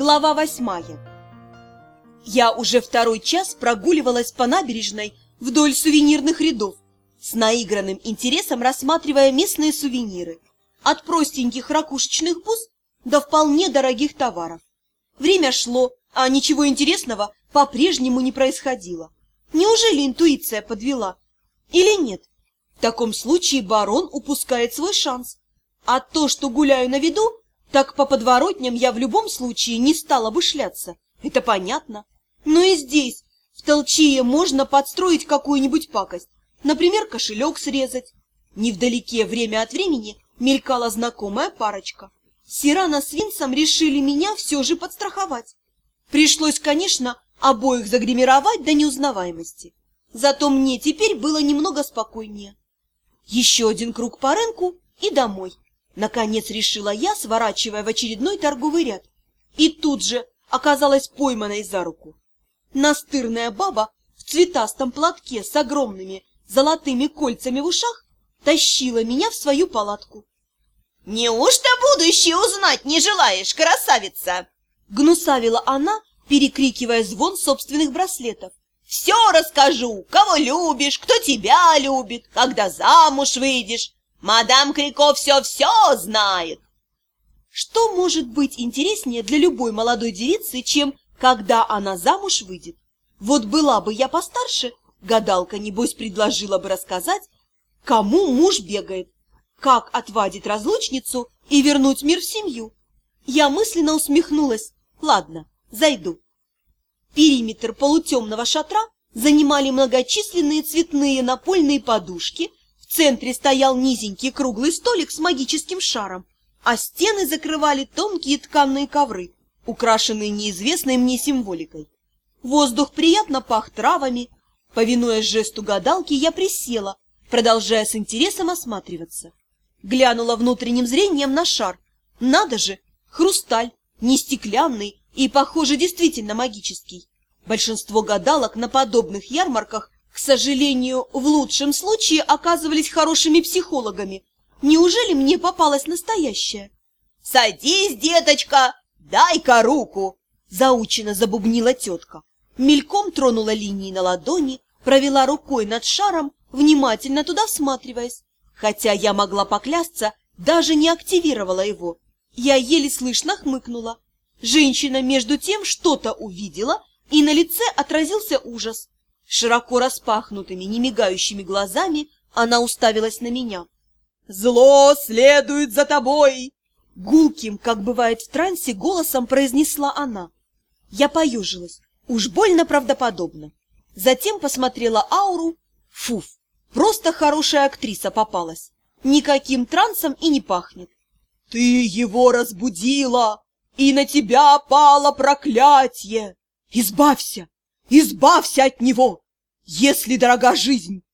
Глава восьмая Я уже второй час прогуливалась по набережной вдоль сувенирных рядов, с наигранным интересом рассматривая местные сувениры, от простеньких ракушечных бус до вполне дорогих товаров. Время шло, а ничего интересного по-прежнему не происходило. Неужели интуиция подвела? Или нет? В таком случае барон упускает свой шанс. А то, что гуляю на виду, так по подворотням я в любом случае не стала бы шляться. Это понятно. Но и здесь, в толчее, можно подстроить какую-нибудь пакость. Например, кошелек срезать. Невдалеке время от времени мелькала знакомая парочка. Сирана с Винсом решили меня все же подстраховать. Пришлось, конечно, обоих загримировать до неузнаваемости. Зато мне теперь было немного спокойнее. Еще один круг по рынку и домой. Наконец решила я, сворачивая в очередной торговый ряд. И тут же оказалась пойманной за руку. Настырная баба в цветастом платке с огромными золотыми кольцами в ушах тащила меня в свою палатку. «Неужто будущее узнать не желаешь, красавица?» Гнусавила она, перекрикивая звон собственных браслетов. «Все расскажу, кого любишь, кто тебя любит, когда замуж выйдешь. Мадам Крико все-все знает!» Что может быть интереснее для любой молодой девицы, чем когда она замуж выйдет? Вот была бы я постарше, гадалка, небось, предложила бы рассказать, кому муж бегает, как отвадить разлучницу и вернуть мир в семью. Я мысленно усмехнулась. Ладно, зайду. Периметр полутемного шатра занимали многочисленные цветные напольные подушки – центре стоял низенький круглый столик с магическим шаром, а стены закрывали тонкие тканые ковры, украшенные неизвестной мне символикой. Воздух приятно пах травами. Повинуясь жесту гадалки, я присела, продолжая с интересом осматриваться. Глянула внутренним зрением на шар. Надо же, хрусталь, не стеклянный и, похоже, действительно магический. Большинство гадалок на подобных ярмарках к сожалению, в лучшем случае оказывались хорошими психологами. Неужели мне попалась настоящая? «Садись, деточка, дай-ка руку!» Заучено забубнила тетка. Мельком тронула линии на ладони, провела рукой над шаром, внимательно туда всматриваясь. Хотя я могла поклясться, даже не активировала его. Я еле слышно хмыкнула. Женщина между тем что-то увидела, и на лице отразился ужас. Широко распахнутыми, немигающими глазами она уставилась на меня. «Зло следует за тобой!» Гулким, как бывает в трансе, голосом произнесла она. Я поюжилась, уж больно правдоподобно. Затем посмотрела ауру. Фуф, просто хорошая актриса попалась. Никаким трансом и не пахнет. «Ты его разбудила, и на тебя пало проклятие! Избавься! Избавься от него, если дорога жизнь!»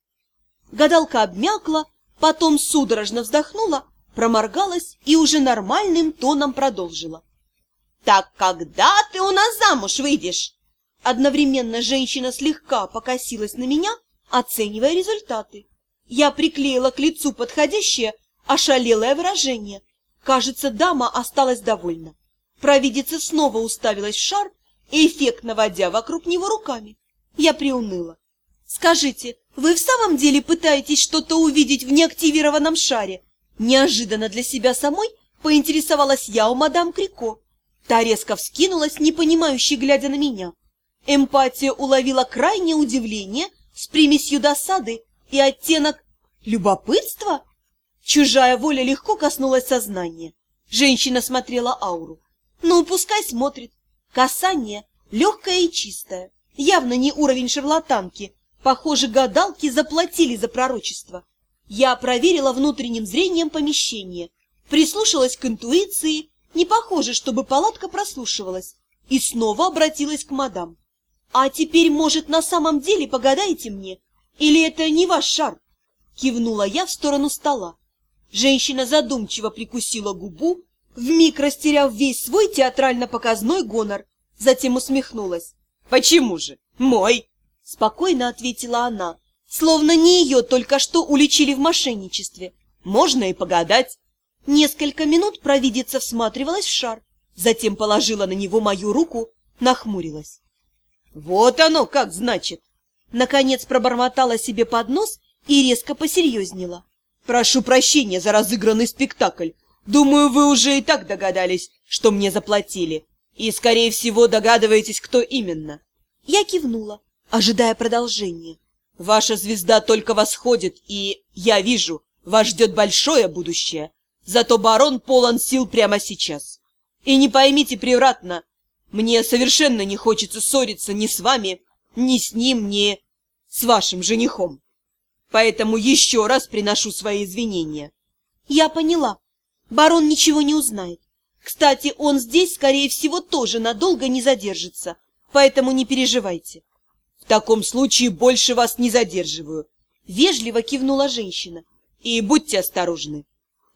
Гадалка обмякла, потом судорожно вздохнула, проморгалась и уже нормальным тоном продолжила. «Так когда ты у нас замуж выйдешь?» Одновременно женщина слегка покосилась на меня, оценивая результаты. Я приклеила к лицу подходящее, ошалелое выражение. Кажется, дама осталась довольна. Провидица снова уставилась в шар, эффектно водя вокруг него руками. Я приуныла. «Скажите, вы в самом деле пытаетесь что-то увидеть в неактивированном шаре?» Неожиданно для себя самой поинтересовалась я у мадам Крико. Та резко вскинулась, непонимающе глядя на меня. Эмпатия уловила крайнее удивление с примесью досады и оттенок любопытства. Чужая воля легко коснулась сознания. Женщина смотрела ауру. Ну, пускай смотрит. Касание легкое и чистое, явно не уровень шарлатанки. Похоже, гадалки заплатили за пророчество. Я проверила внутренним зрением помещение, прислушалась к интуиции, не похоже, чтобы палатка прослушивалась, и снова обратилась к мадам. «А теперь, может, на самом деле погадаете мне? Или это не ваш шар?» Кивнула я в сторону стола. Женщина задумчиво прикусила губу, вмиг растеряв весь свой театрально-показной гонор, затем усмехнулась. «Почему же? Мой!» — спокойно ответила она, словно не ее только что уличили в мошенничестве. «Можно и погадать». Несколько минут провидица всматривалась в шар, затем положила на него мою руку, нахмурилась. «Вот оно как значит!» Наконец пробормотала себе под нос и резко посерьезнела. «Прошу прощения за разыгранный спектакль. Думаю, вы уже и так догадались, что мне заплатили. И, скорее всего, догадываетесь, кто именно». Я кивнула, ожидая продолжения. «Ваша звезда только восходит, и, я вижу, вас ждет большое будущее. Зато барон полон сил прямо сейчас. И не поймите превратно, мне совершенно не хочется ссориться ни с вами, ни с ним, ни с вашим женихом. Поэтому еще раз приношу свои извинения. Я поняла. Барон ничего не узнает. Кстати, он здесь, скорее всего, тоже надолго не задержится, поэтому не переживайте. В таком случае больше вас не задерживаю. Вежливо кивнула женщина. И будьте осторожны.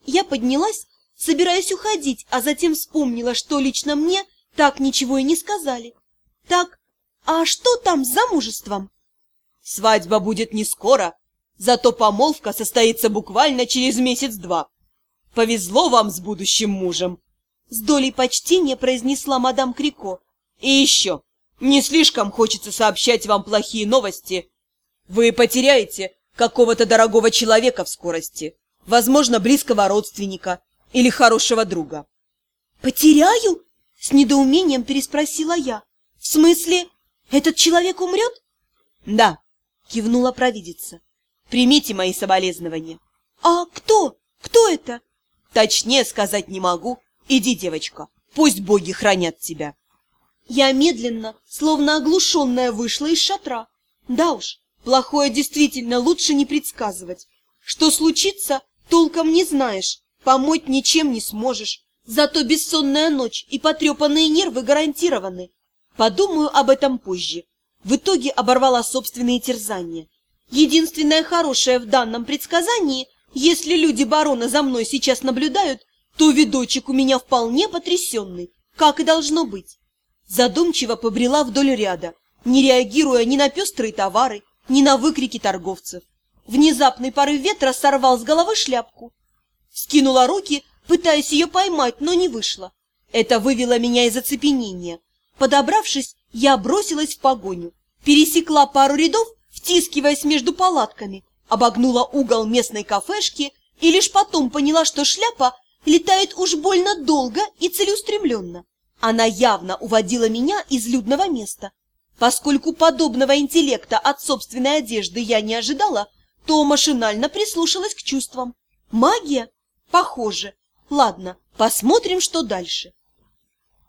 Я поднялась, собираясь уходить, а затем вспомнила, что лично мне так ничего и не сказали. Так, а что там с замужеством? Свадьба будет не скоро, зато помолвка состоится буквально через месяц-два. Повезло вам с будущим мужем. С долей почтения произнесла мадам Крико. И еще, не слишком хочется сообщать вам плохие новости. Вы потеряете какого-то дорогого человека в скорости, возможно, близкого родственника или хорошего друга. «Потеряю?» — с недоумением переспросила я. «В смысле, этот человек умрет?» «Да», — кивнула провидица. «Примите мои соболезнования». «А кто? Кто это?» «Точнее сказать не могу. Иди, девочка, пусть боги хранят тебя». Я медленно, словно оглушенная, вышла из шатра. Да уж, плохое действительно лучше не предсказывать. Что случится, толком не знаешь, помочь ничем не сможешь. Зато бессонная ночь и потрепанные нервы гарантированы. Подумаю об этом позже. В итоге оборвала собственные терзания. Единственное хорошее в данном предсказании, если люди барона за мной сейчас наблюдают, то видочек у меня вполне потрясенный, как и должно быть. Задумчиво побрела вдоль ряда, не реагируя ни на пестрые товары, ни на выкрики торговцев. Внезапный порыв ветра сорвал с головы шляпку. Скинула руки, пытаясь ее поймать, но не вышло. Это вывело меня из оцепенения. Подобравшись, я бросилась в погоню, пересекла пару рядов, втискиваясь между палатками, обогнула угол местной кафешки и лишь потом поняла, что шляпа летает уж больно долго и целеустремленно. Она явно уводила меня из людного места. Поскольку подобного интеллекта от собственной одежды я не ожидала, то машинально прислушалась к чувствам. Магия? Похоже. Ладно, посмотрим, что дальше.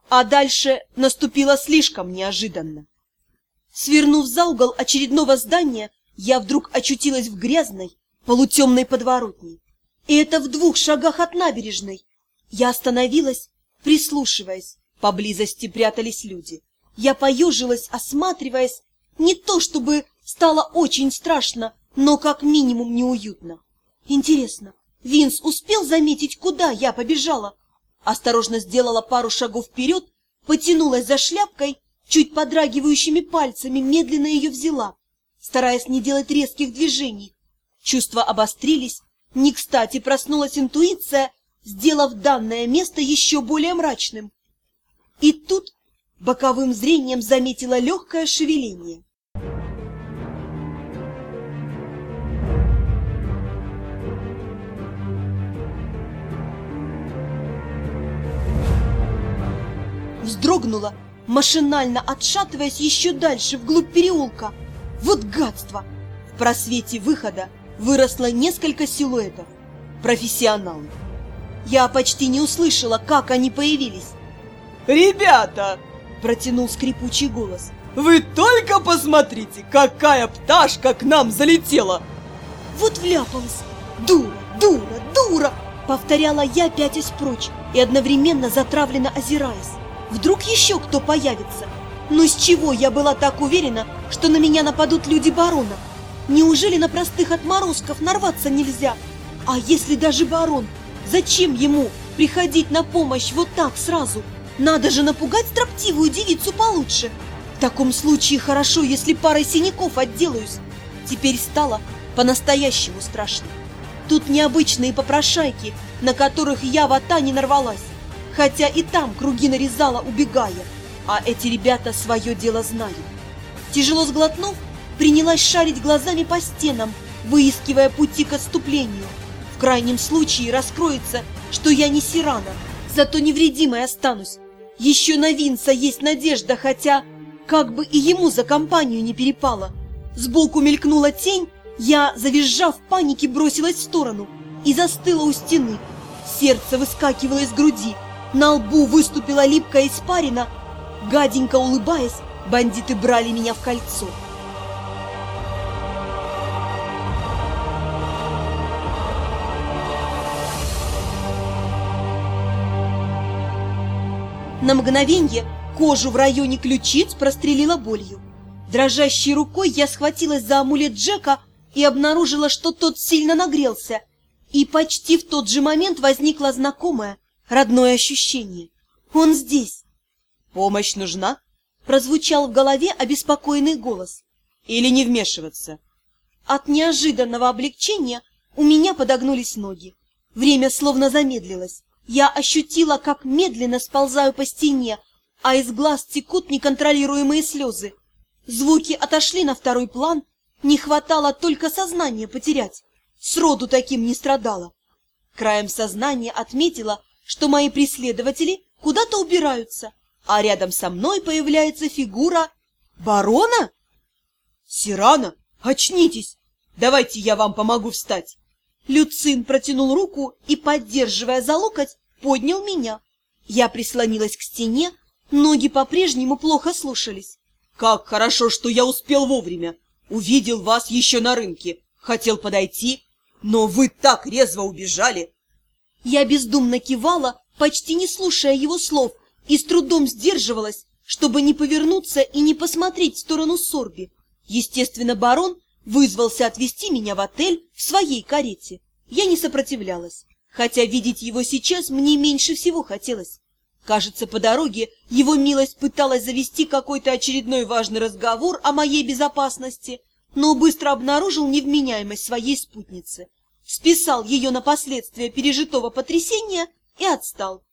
А дальше наступило слишком неожиданно. Свернув за угол очередного здания, я вдруг очутилась в грязной, полутемной подворотне. И это в двух шагах от набережной. Я остановилась, прислушиваясь. Поблизости прятались люди. Я поежилась, осматриваясь. Не то чтобы стало очень страшно, но как минимум неуютно. Интересно, Винс успел заметить, куда я побежала? Осторожно сделала пару шагов вперед, потянулась за шляпкой, чуть подрагивающими пальцами медленно ее взяла, стараясь не делать резких движений. Чувства обострились, не кстати проснулась интуиция, сделав данное место еще более мрачным. И тут боковым зрением заметила легкое шевеление. Вздрогнула, машинально отшатываясь еще дальше, вглубь переулка. Вот гадство! В просвете выхода выросло несколько силуэтов. Профессионалы. Я почти не услышала, как они появились. «Ребята!» – протянул скрипучий голос. «Вы только посмотрите, какая пташка к нам залетела!» Вот вляпалась. Дура, дура, дура! Повторяла я, пятясь прочь и одновременно затравленно озираясь. Вдруг еще кто появится? Но с чего я была так уверена, что на меня нападут люди барона? Неужели на простых отморозков нарваться нельзя? А если даже барон? Зачем ему приходить на помощь вот так сразу? Надо же напугать строптивую девицу получше. В таком случае хорошо, если парой синяков отделаюсь. Теперь стало по-настоящему страшно. Тут необычные попрошайки, на которых я в Ата не нарвалась. хотя и там круги нарезала, убегая, а эти ребята свое дело знают. Тяжело сглотнув, принялась шарить глазами по стенам, выискивая пути к отступлению. В крайнем случае раскроется, что я не Сирана, зато невредимой останусь. Еще на Винса есть надежда, хотя как бы и ему за компанию не перепало. Сбоку мелькнула тень, я, завизжав в панике, бросилась в сторону и застыла у стены. Сердце выскакивало из груди, на лбу выступила липкая испарина. Гаденько улыбаясь, бандиты брали меня в кольцо. На мгновенье кожу в районе ключиц прострелила болью. Дрожащей рукой я схватилась за амулет Джека и обнаружила, что тот сильно нагрелся. И почти в тот же момент возникло знакомое, родное ощущение. Он здесь. Помощь нужна? Прозвучал в голове обеспокоенный голос. Или не вмешиваться? От неожиданного облегчения у меня подогнулись ноги. Время словно замедлилось. Я ощутила, как медленно сползаю по стене, а из глаз текут неконтролируемые слезы. Звуки отошли на второй план, не хватало только сознание потерять. Сроду таким не страдала. Краем сознания отметила, что мои преследователи куда-то убираются, а рядом со мной появляется фигура барона. Сирана, очнитесь! Давайте я вам помогу встать. Люцин протянул руку и, поддерживая за локоть, поднял меня. Я прислонилась к стене, ноги по-прежнему плохо слушались. Как хорошо, что я успел вовремя. Увидел вас еще на рынке. Хотел подойти, но вы так резво убежали. Я бездумно кивала, почти не слушая его слов, и с трудом сдерживалась, чтобы не повернуться и не посмотреть в сторону Сорби. Естественно, барон вызвался отвезти меня в отель в своей карете. Я не сопротивлялась, хотя видеть его сейчас мне меньше всего хотелось. Кажется, по дороге его милость пыталась завести какой-то очередной важный разговор о моей безопасности, но быстро обнаружил невменяемость своей спутницы, списал ее на последствия пережитого потрясения и отстал.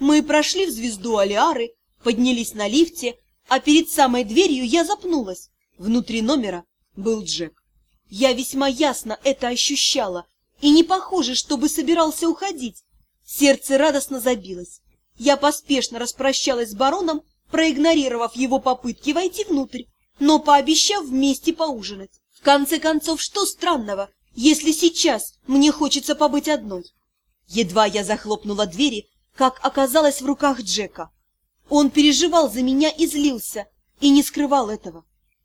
Мы прошли в звезду Алиары, поднялись на лифте, а перед самой дверью я запнулась. Внутри номера был Джек. Я весьма ясно это ощущала, и не похоже, чтобы собирался уходить. Сердце радостно забилось. Я поспешно распрощалась с бароном, проигнорировав его попытки войти внутрь, но пообещав вместе поужинать. В конце концов, что странного, если сейчас мне хочется побыть одной? Едва я захлопнула двери, как оказалась в руках Джека. Он переживал за меня и злился, и не скрывал этого.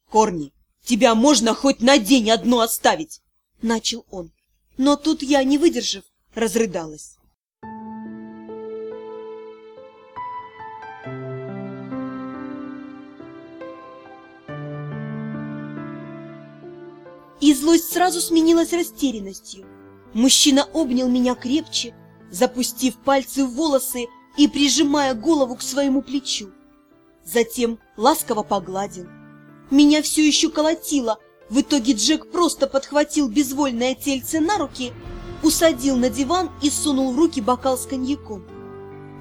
Корни, тебя можно хоть на день одно оставить, — начал он. Но тут я, не выдержав, разрыдалась. И злость сразу сменилась растерянностью. Мужчина обнял меня крепче, запустив пальцы в волосы и прижимая голову к своему плечу. Затем ласково погладил. Меня все еще колотило. В итоге Джек просто подхватил безвольное тельце на руки, усадил на диван и сунул в руки бокал с коньяком.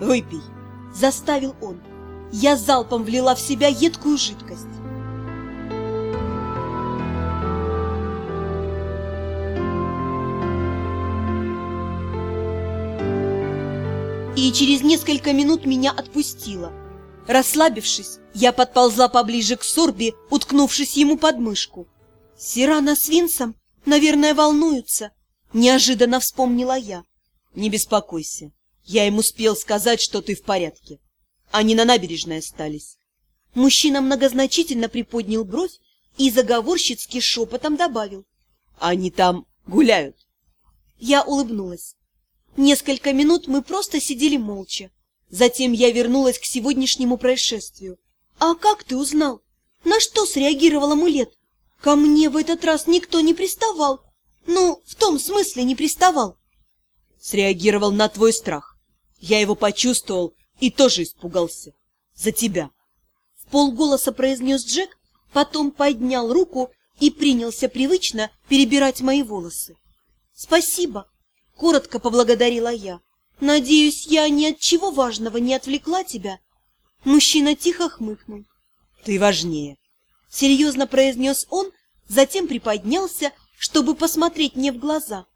«Выпей!» – заставил он. Я залпом влила в себя едкую жидкость. и через несколько минут меня отпустила. Расслабившись, я подползла поближе к Сорби, уткнувшись ему под мышку. «Сирана с Винсом, наверное, волнуются», — неожиданно вспомнила я. «Не беспокойся, я им успел сказать, что ты в порядке. Они на набережной остались». Мужчина многозначительно приподнял бровь и заговорщицки шепотом добавил. «Они там гуляют». Я улыбнулась. Несколько минут мы просто сидели молча. Затем я вернулась к сегодняшнему происшествию. «А как ты узнал? На что среагировал амулет? Ко мне в этот раз никто не приставал. Ну, в том смысле не приставал». Среагировал на твой страх. Я его почувствовал и тоже испугался. За тебя. В полголоса произнес Джек, потом поднял руку и принялся привычно перебирать мои волосы. «Спасибо!» Коротко поблагодарила я. Надеюсь, я ни от чего важного не отвлекла тебя?» Мужчина тихо хмыкнул. Ты важнее. Серьезно произнес он, затем приподнялся, чтобы посмотреть мне в глаза.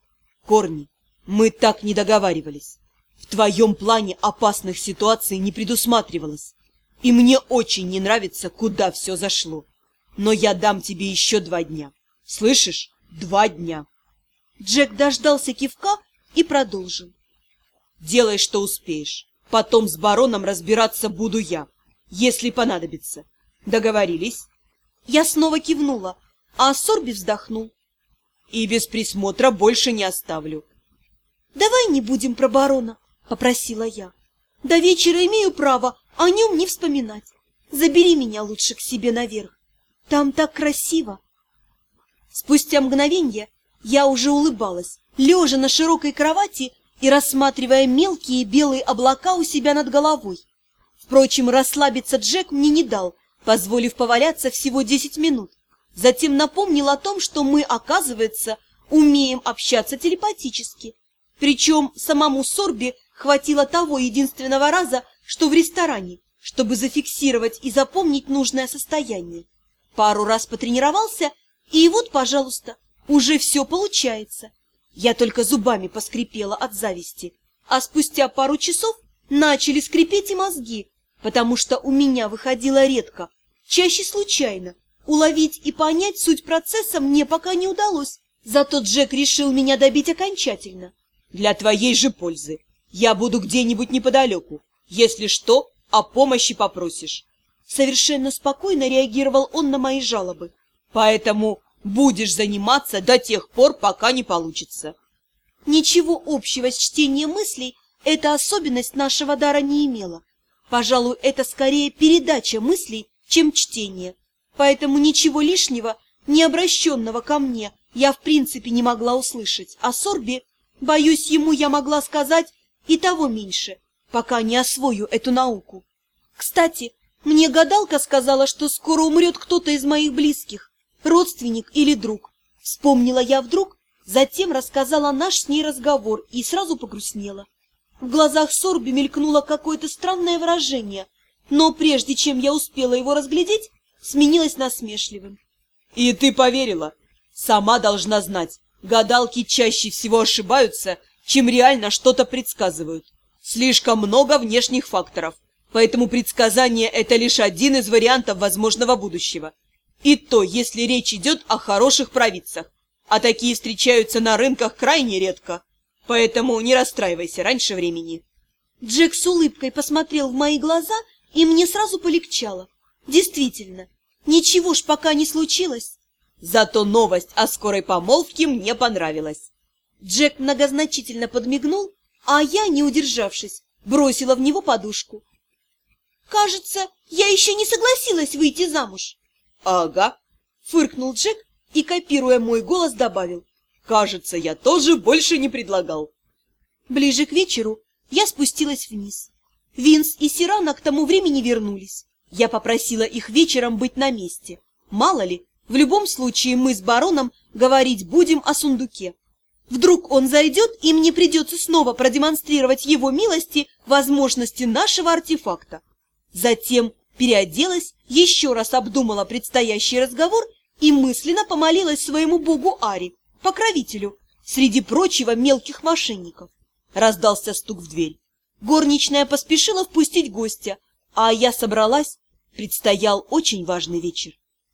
Корни, мы так не договаривались. В твоем плане опасных ситуаций не предусматривалось. И мне очень не нравится, куда все зашло. Но я дам тебе еще два дня. Слышишь? Два дня. Джек дождался кивка и продолжил. Делай, что успеешь. Потом с бароном разбираться буду я, если понадобится. Договорились? Я снова кивнула, а Сорби вздохнул. И без присмотра больше не оставлю. «Давай не будем про барона», — попросила я. «До вечера имею право о нем не вспоминать. Забери меня лучше к себе наверх. Там так красиво». Спустя мгновенье я уже улыбалась, лежа на широкой кровати и рассматривая мелкие белые облака у себя над головой. Впрочем, расслабиться Джек мне не дал, позволив поваляться всего десять минут. Затем напомнил о том, что мы, оказывается, умеем общаться телепатически. Причем самому Сорби хватило того единственного раза, что в ресторане, чтобы зафиксировать и запомнить нужное состояние. Пару раз потренировался, и вот, пожалуйста, уже все получается. Я только зубами поскрипела от зависти, а спустя пару часов начали скрипеть и мозги, потому что у меня выходило редко, чаще случайно. Уловить и понять суть процесса мне пока не удалось, зато Джек решил меня добить окончательно. Для твоей же пользы. Я буду где-нибудь неподалеку. Если что, о помощи попросишь. Совершенно спокойно реагировал он на мои жалобы. Поэтому Будешь заниматься до тех пор, пока не получится. Ничего общего с чтением мыслей эта особенность нашего дара не имела. Пожалуй, это скорее передача мыслей, чем чтение. Поэтому ничего лишнего, не обращенного ко мне, я в принципе не могла услышать. А Сорби, боюсь, ему я могла сказать и того меньше, пока не освою эту науку. Кстати, мне гадалка сказала, что скоро умрет кто-то из моих близких родственник или друг. Вспомнила я вдруг, затем рассказала наш с ней разговор и сразу погрустнела. В глазах Сорби мелькнуло какое-то странное выражение, но прежде чем я успела его разглядеть, сменилось насмешливым. «И ты поверила? Сама должна знать, гадалки чаще всего ошибаются, чем реально что-то предсказывают. Слишком много внешних факторов, поэтому предсказание – это лишь один из вариантов возможного будущего. И то, если речь идет о хороших провидцах. А такие встречаются на рынках крайне редко. Поэтому не расстраивайся раньше времени. Джек с улыбкой посмотрел в мои глаза, и мне сразу полегчало. Действительно, ничего ж пока не случилось. Зато новость о скорой помолвке мне понравилась. Джек многозначительно подмигнул, а я, не удержавшись, бросила в него подушку. «Кажется, я еще не согласилась выйти замуж». «Ага», — фыркнул Джек и, копируя мой голос, добавил. «Кажется, я тоже больше не предлагал». Ближе к вечеру я спустилась вниз. Винс и Сирана к тому времени вернулись. Я попросила их вечером быть на месте. Мало ли, в любом случае мы с бароном говорить будем о сундуке. Вдруг он зайдет, и мне придется снова продемонстрировать его милости возможности нашего артефакта. Затем переоделась, еще раз обдумала предстоящий разговор и мысленно помолилась своему богу Ари, покровителю, среди прочего мелких мошенников. Раздался стук в дверь. Горничная поспешила впустить гостя, а я собралась. Предстоял очень важный вечер.